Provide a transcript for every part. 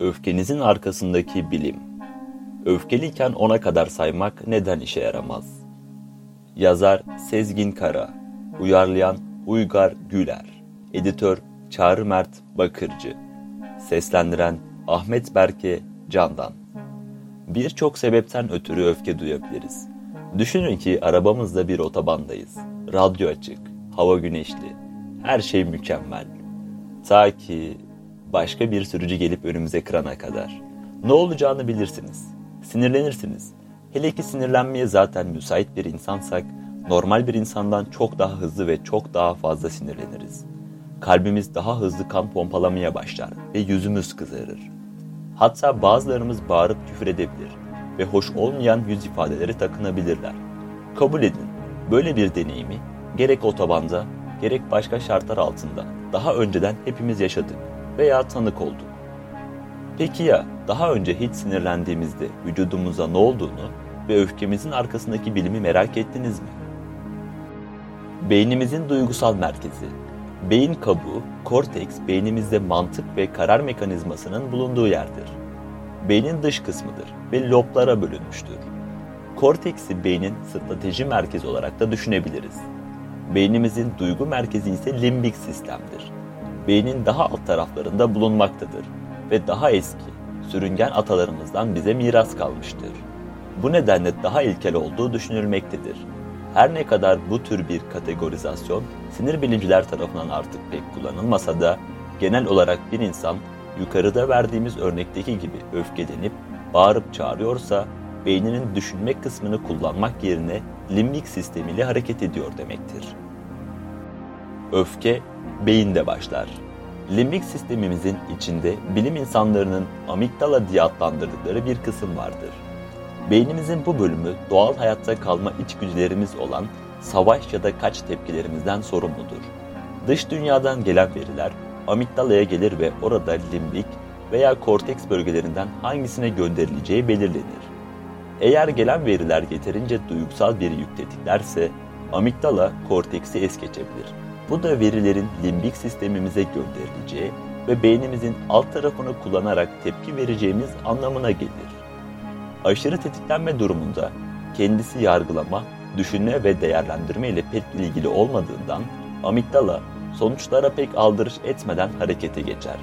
Öfkenizin arkasındaki bilim. Öfkeliyken ona kadar saymak neden işe yaramaz? Yazar Sezgin Kara, uyarlayan Uygar Güler, editör Çağrı Mert Bakırcı, seslendiren Ahmet Berke Candan. Birçok sebepten ötürü öfke duyabiliriz. Düşünün ki arabamızda bir otobandayız. Radyo açık, hava güneşli, her şey mükemmel. Ta ki başka bir sürücü gelip önümüze kırana kadar. Ne olacağını bilirsiniz. Sinirlenirsiniz. Hele ki sinirlenmeye zaten müsait bir insansak, normal bir insandan çok daha hızlı ve çok daha fazla sinirleniriz. Kalbimiz daha hızlı kan pompalamaya başlar ve yüzümüz kızarır. Hatta bazılarımız bağırıp küfür edebilir ve hoş olmayan yüz ifadeleri takınabilirler. Kabul edin, böyle bir deneyimi gerek otobanda gerek başka şartlar altında daha önceden hepimiz yaşadık veya tanık olduk. Peki ya daha önce hiç sinirlendiğimizde vücudumuza ne olduğunu ve öfkemizin arkasındaki bilimi merak ettiniz mi? Beynimizin duygusal merkezi. Beyin kabuğu, korteks beynimizde mantık ve karar mekanizmasının bulunduğu yerdir. Beynin dış kısmıdır ve loblara bölünmüştür. Korteksi beynin strateji merkezi olarak da düşünebiliriz. Beynimizin duygu merkezi ise limbik sistemdir. Beynin daha alt taraflarında bulunmaktadır ve daha eski, sürüngen atalarımızdan bize miras kalmıştır. Bu nedenle daha ilkel olduğu düşünülmektedir. Her ne kadar bu tür bir kategorizasyon sinir bilimciler tarafından artık pek kullanılmasa da genel olarak bir insan yukarıda verdiğimiz örnekteki gibi öfkelenip bağırıp çağırıyorsa beyninin düşünme kısmını kullanmak yerine limbik sistemiyle hareket ediyor demektir. Öfke beyinde başlar. Limbik sistemimizin içinde bilim insanlarının amigdala diye adlandırdıkları bir kısım vardır. Beynimizin bu bölümü doğal hayatta kalma içgüdülerimiz olan savaş ya da kaç tepkilerimizden sorumludur. Dış dünyadan gelen veriler amigdalaya gelir ve orada limbik veya korteks bölgelerinden hangisine gönderileceği belirlenir. Eğer gelen veriler yeterince duygusal bir yük tetiklerse amigdala korteksi es geçebilir. Bu da verilerin limbik sistemimize gönderileceği ve beynimizin alt tarafını kullanarak tepki vereceğimiz anlamına gelir. Aşırı tetiklenme durumunda kendisi yargılama, düşünme ve değerlendirme ile pek ilgili olmadığından amigdala sonuçlara pek aldırış etmeden harekete geçer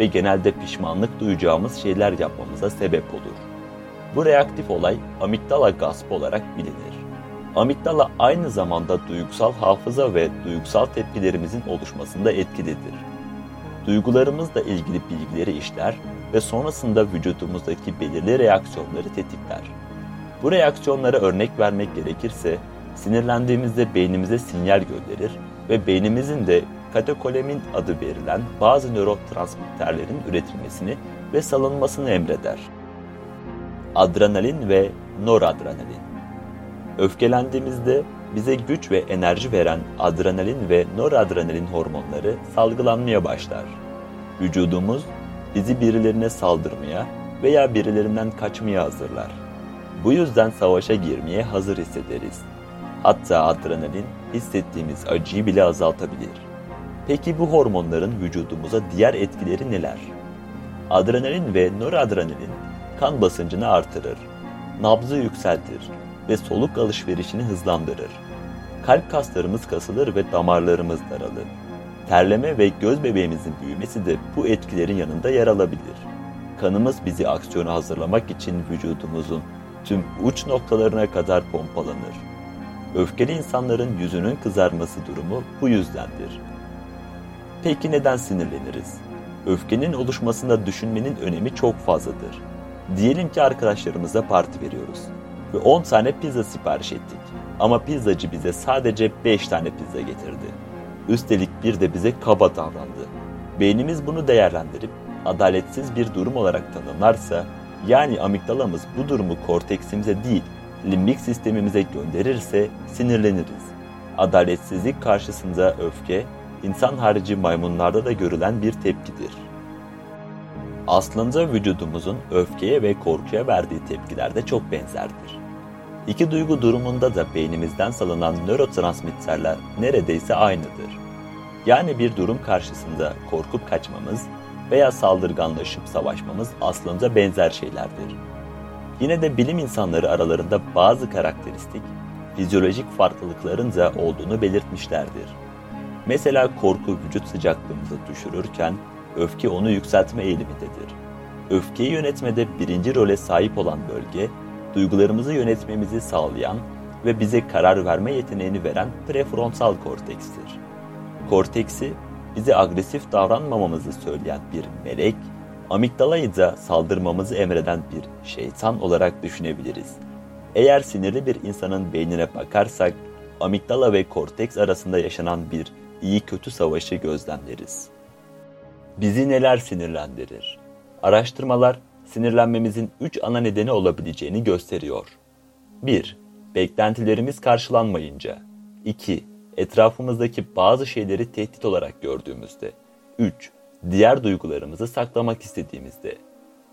ve genelde pişmanlık duyacağımız şeyler yapmamıza sebep olur. Bu reaktif olay amigdala gaspı olarak bilinir. Amigdala aynı zamanda duygusal hafıza ve duygusal tepkilerimizin oluşmasında etkilidir. Duygularımızla ilgili bilgileri işler ve sonrasında vücudumuzdaki belirli reaksiyonları tetikler. Bu reaksiyonlara örnek vermek gerekirse, sinirlendiğimizde beynimize sinyal gönderir ve beynimizin de katekolemin adı verilen bazı nörotransmitterlerin üretilmesini ve salınmasını emreder. Adrenalin ve noradrenalin Öfkelendiğimizde bize güç ve enerji veren adrenalin ve noradrenalin hormonları salgılanmaya başlar. Vücudumuz bizi birilerine saldırmaya veya birilerinden kaçmaya hazırlar. Bu yüzden savaşa girmeye hazır hissederiz. Hatta adrenalin hissettiğimiz acıyı bile azaltabilir. Peki bu hormonların vücudumuza diğer etkileri neler? Adrenalin ve noradrenalin kan basıncını artırır, nabzı yükseltir ve soluk alışverişini hızlandırır. Kalp kaslarımız kasılır ve damarlarımız daralır. Terleme ve göz bebeğimizin büyümesi de bu etkilerin yanında yer alabilir. Kanımız bizi aksiyona hazırlamak için vücudumuzun tüm uç noktalarına kadar pompalanır. Öfkeli insanların yüzünün kızarması durumu bu yüzdendir. Peki neden sinirleniriz? Öfkenin oluşmasında düşünmenin önemi çok fazladır. Diyelim ki arkadaşlarımıza parti veriyoruz ve 10 tane pizza sipariş ettik. Ama pizzacı bize sadece 5 tane pizza getirdi. Üstelik bir de bize kaba davrandı. Beynimiz bunu değerlendirip adaletsiz bir durum olarak tanımlarsa, yani amigdalamız bu durumu korteksimize değil, limbik sistemimize gönderirse sinirleniriz. Adaletsizlik karşısında öfke, insan harici maymunlarda da görülen bir tepkidir. Aslında vücudumuzun öfkeye ve korkuya verdiği tepkiler de çok benzerdir. İki duygu durumunda da beynimizden salınan nörotransmitterler neredeyse aynıdır. Yani bir durum karşısında korkup kaçmamız veya saldırganlaşıp savaşmamız aslında benzer şeylerdir. Yine de bilim insanları aralarında bazı karakteristik, fizyolojik farklılıkların da olduğunu belirtmişlerdir. Mesela korku vücut sıcaklığımızı düşürürken öfke onu yükseltme eğilimindedir. Öfkeyi yönetmede birinci role sahip olan bölge, duygularımızı yönetmemizi sağlayan ve bize karar verme yeteneğini veren prefrontal kortekstir. Korteksi, bize agresif davranmamamızı söyleyen bir melek, amigdalayı da saldırmamızı emreden bir şeytan olarak düşünebiliriz. Eğer sinirli bir insanın beynine bakarsak, amigdala ve korteks arasında yaşanan bir iyi kötü savaşı gözlemleriz. Bizi neler sinirlendirir? Araştırmalar sinirlenmemizin 3 ana nedeni olabileceğini gösteriyor. 1. Beklentilerimiz karşılanmayınca. 2. Etrafımızdaki bazı şeyleri tehdit olarak gördüğümüzde. 3. Diğer duygularımızı saklamak istediğimizde.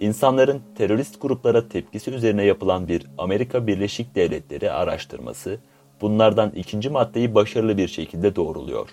İnsanların terörist gruplara tepkisi üzerine yapılan bir Amerika Birleşik Devletleri araştırması bunlardan ikinci maddeyi başarılı bir şekilde doğruluyor.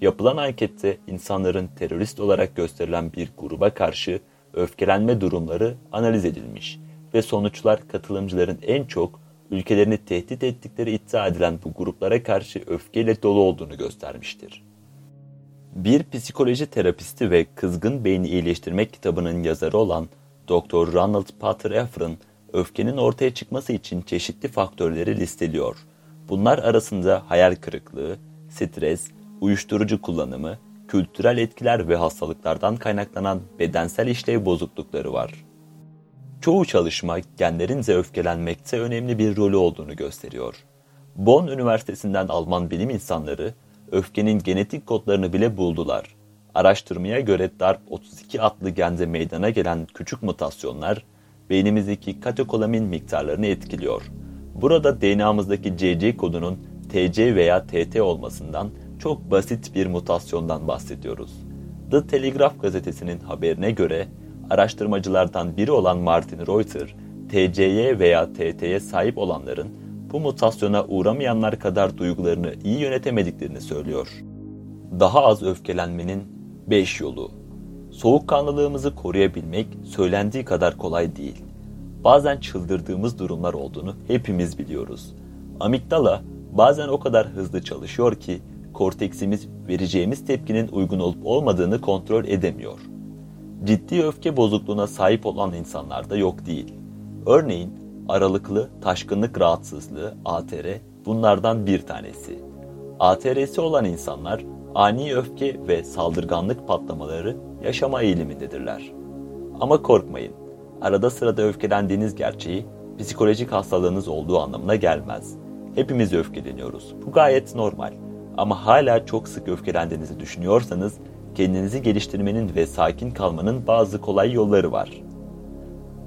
Yapılan ankette insanların terörist olarak gösterilen bir gruba karşı öfkelenme durumları analiz edilmiş ve sonuçlar katılımcıların en çok ülkelerini tehdit ettikleri iddia edilen bu gruplara karşı öfkeyle dolu olduğunu göstermiştir. Bir psikoloji terapisti ve Kızgın Beyni İyileştirmek kitabının yazarı olan Dr. Ronald Potter Efron, öfkenin ortaya çıkması için çeşitli faktörleri listeliyor. Bunlar arasında hayal kırıklığı, stres, uyuşturucu kullanımı, kültürel etkiler ve hastalıklardan kaynaklanan bedensel işlev bozuklukları var. Çoğu çalışma genlerin de öfkelenmekte önemli bir rolü olduğunu gösteriyor. Bonn Üniversitesi'nden Alman bilim insanları öfkenin genetik kodlarını bile buldular. Araştırmaya göre DARP32 adlı gende meydana gelen küçük mutasyonlar beynimizdeki katekolamin miktarlarını etkiliyor. Burada DNA'mızdaki CC kodunun TC veya TT olmasından çok basit bir mutasyondan bahsediyoruz. The Telegraph gazetesinin haberine göre araştırmacılardan biri olan Martin Reuter, TC'ye veya TT'ye sahip olanların bu mutasyona uğramayanlar kadar duygularını iyi yönetemediklerini söylüyor. Daha az öfkelenmenin 5 yolu. Soğukkanlılığımızı koruyabilmek söylendiği kadar kolay değil. Bazen çıldırdığımız durumlar olduğunu hepimiz biliyoruz. Amigdala bazen o kadar hızlı çalışıyor ki korteksimiz vereceğimiz tepkinin uygun olup olmadığını kontrol edemiyor. Ciddi öfke bozukluğuna sahip olan insanlar da yok değil. Örneğin aralıklı taşkınlık rahatsızlığı ATR bunlardan bir tanesi. ATR'si olan insanlar ani öfke ve saldırganlık patlamaları yaşama eğilimindedirler. Ama korkmayın. Arada sırada öfkelendiğiniz gerçeği psikolojik hastalığınız olduğu anlamına gelmez. Hepimiz öfkeleniyoruz. Bu gayet normal. Ama hala çok sık öfkelendiğinizi düşünüyorsanız kendinizi geliştirmenin ve sakin kalmanın bazı kolay yolları var.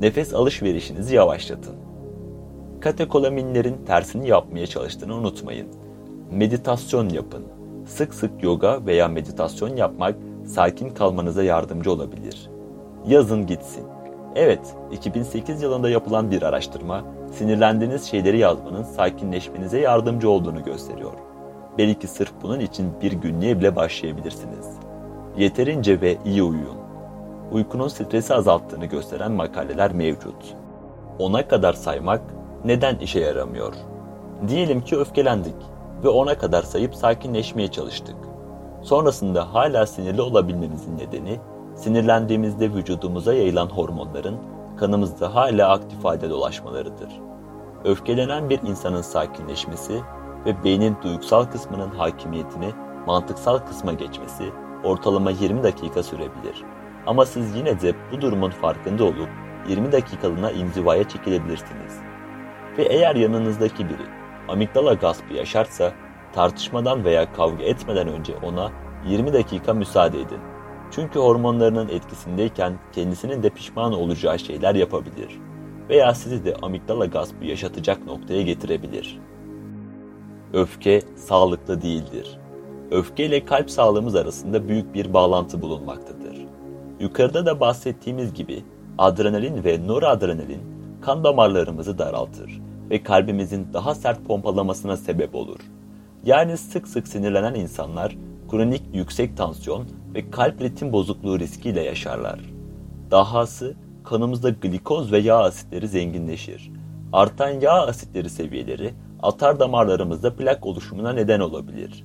Nefes alışverişinizi yavaşlatın. Katekolaminlerin tersini yapmaya çalıştığını unutmayın. Meditasyon yapın. Sık sık yoga veya meditasyon yapmak sakin kalmanıza yardımcı olabilir. Yazın gitsin. Evet, 2008 yılında yapılan bir araştırma, sinirlendiğiniz şeyleri yazmanın sakinleşmenize yardımcı olduğunu gösteriyor. Belki sırf bunun için bir günlüğe bile başlayabilirsiniz. Yeterince ve iyi uyuyun. Uykunun stresi azalttığını gösteren makaleler mevcut. Ona kadar saymak neden işe yaramıyor? Diyelim ki öfkelendik ve ona kadar sayıp sakinleşmeye çalıştık. Sonrasında hala sinirli olabilmemizin nedeni sinirlendiğimizde vücudumuza yayılan hormonların kanımızda hala aktif halde dolaşmalarıdır. Öfkelenen bir insanın sakinleşmesi ve beynin duygusal kısmının hakimiyetini mantıksal kısma geçmesi ortalama 20 dakika sürebilir. Ama siz yine de bu durumun farkında olup 20 dakikalığına inzivaya çekilebilirsiniz. Ve eğer yanınızdaki biri amigdala gaspı yaşarsa tartışmadan veya kavga etmeden önce ona 20 dakika müsaade edin. Çünkü hormonlarının etkisindeyken kendisinin de pişman olacağı şeyler yapabilir veya sizi de amigdala gaspı yaşatacak noktaya getirebilir. Öfke sağlıklı değildir. Öfke ile kalp sağlığımız arasında büyük bir bağlantı bulunmaktadır. Yukarıda da bahsettiğimiz gibi adrenalin ve noradrenalin kan damarlarımızı daraltır ve kalbimizin daha sert pompalamasına sebep olur. Yani sık sık sinirlenen insanlar kronik yüksek tansiyon ve kalp ritim bozukluğu riskiyle yaşarlar. Dahası kanımızda glikoz ve yağ asitleri zenginleşir. Artan yağ asitleri seviyeleri atar damarlarımızda plak oluşumuna neden olabilir.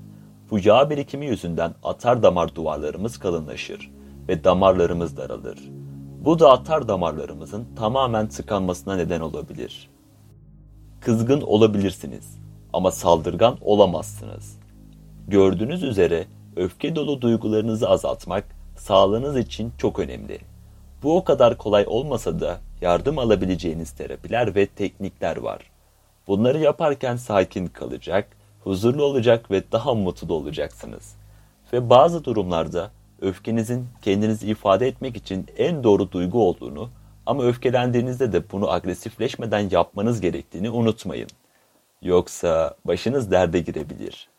Bu birikimi yüzünden atar damar duvarlarımız kalınlaşır ve damarlarımız daralır. Bu da atar damarlarımızın tamamen tıkanmasına neden olabilir. Kızgın olabilirsiniz ama saldırgan olamazsınız. Gördüğünüz üzere öfke dolu duygularınızı azaltmak sağlığınız için çok önemli. Bu o kadar kolay olmasa da yardım alabileceğiniz terapiler ve teknikler var. Bunları yaparken sakin kalacak, huzurlu olacak ve daha mutlu olacaksınız. Ve bazı durumlarda öfkenizin kendinizi ifade etmek için en doğru duygu olduğunu ama öfkelendiğinizde de bunu agresifleşmeden yapmanız gerektiğini unutmayın. Yoksa başınız derde girebilir.